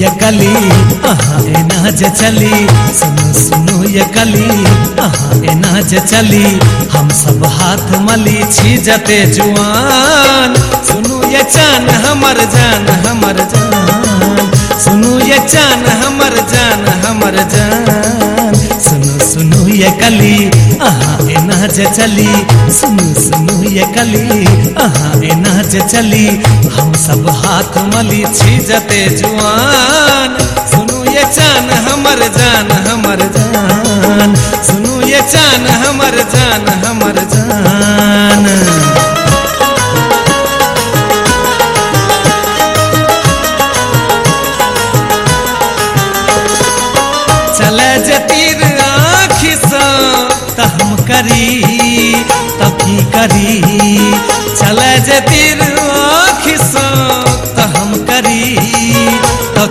ये कली आहा नाच चली। सुनो सुनो ये कली आहा नाच चली। हम सब हाथ मली छी जते जुआन सुनो ये चान हमर जान, हमर चली, सुनो सुनो ये कली। अहा नाच चली, हम सब हाथ मली छी जते जुआन सुनो ये चान, हमर जान हमर जान। सुनो ये चान, हमर जान, हमर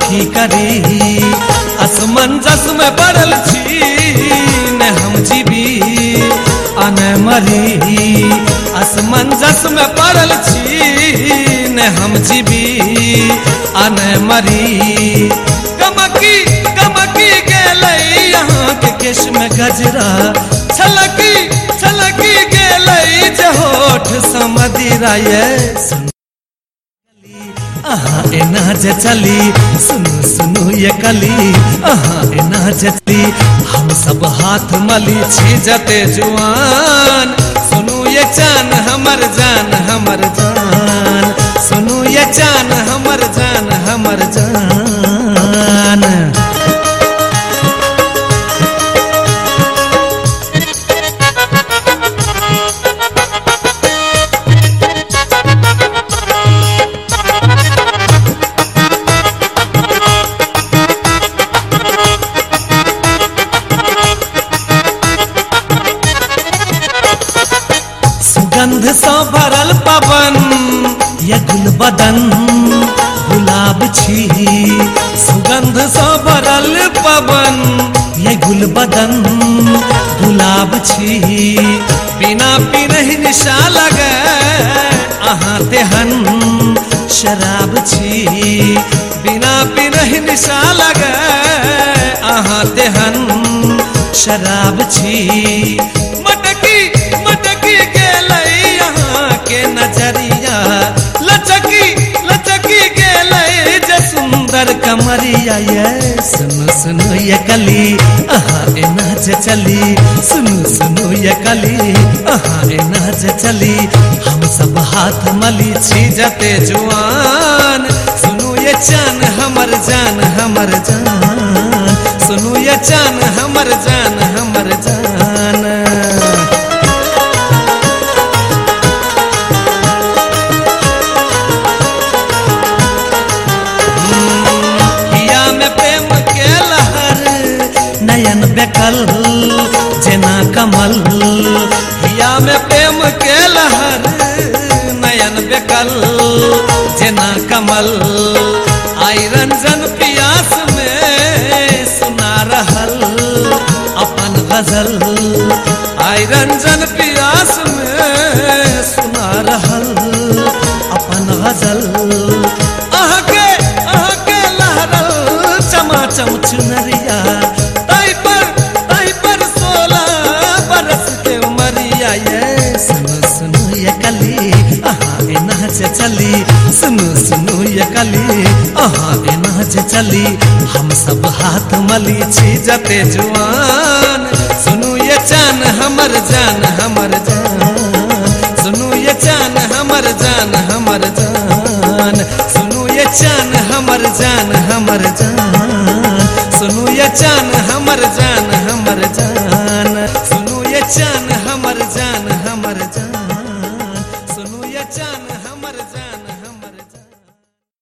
की करी। असमंजस में पड़ल छी ने हम जीवी अने मरी। असमंजस में पड़ल छी ने हम जीवी अने मरी। कमकी कमकी गेलै यहाँ के केश में गजरा। छलकी छलकी गेलै जे होठ समदिरा ये। सुन जे चली, सुनो सुनो ये कली। आहा एना जे चली, हम सब हाथ मली छी जते जुआन। सुनो ये चान, हमर जान हमर जान। सुनो ये चान हमर सुगंध सँ भरल पवन ये गुल बदन, गुलाब छी। सुगंध सँ भरल पवन ये गुल बदन, गुलाब छी। बिना पिनहि निशा लगे, अहाँ तेहन शराब छी। बिना पिनहि निशा लगे, अहाँ तेहन शराब छी। ये। सुनो सुनो ये कली, आहा, ए नाच चली। सुनो सुनो ये कली, आहा, ए नाच चली। हम सब हाथ मली छी जते जुआन। सुनो ये चान, हमर जान हमर जान। सुनो ये चान, हमर जान बेकल जेना कमल। हिया में प्रेम के लहर, नयन बेकल जेना कमल। आई रंजन पियास में सुना रहल अपन गज़ल। आई रंजन पियास में सुना रहल अपन गज़ल। अहाँके अहाँके लहरल, चमाचम चुनरिया नाच चली, सुनो सुनो ये कली। अहा ए नाच चली, हम सब हाथ मली छी जते जुआन सुनो ये चान, हमर जान हमर जान। सुनो ये चान, हमर जान हमर जान। सुनो ये चान, हमर जान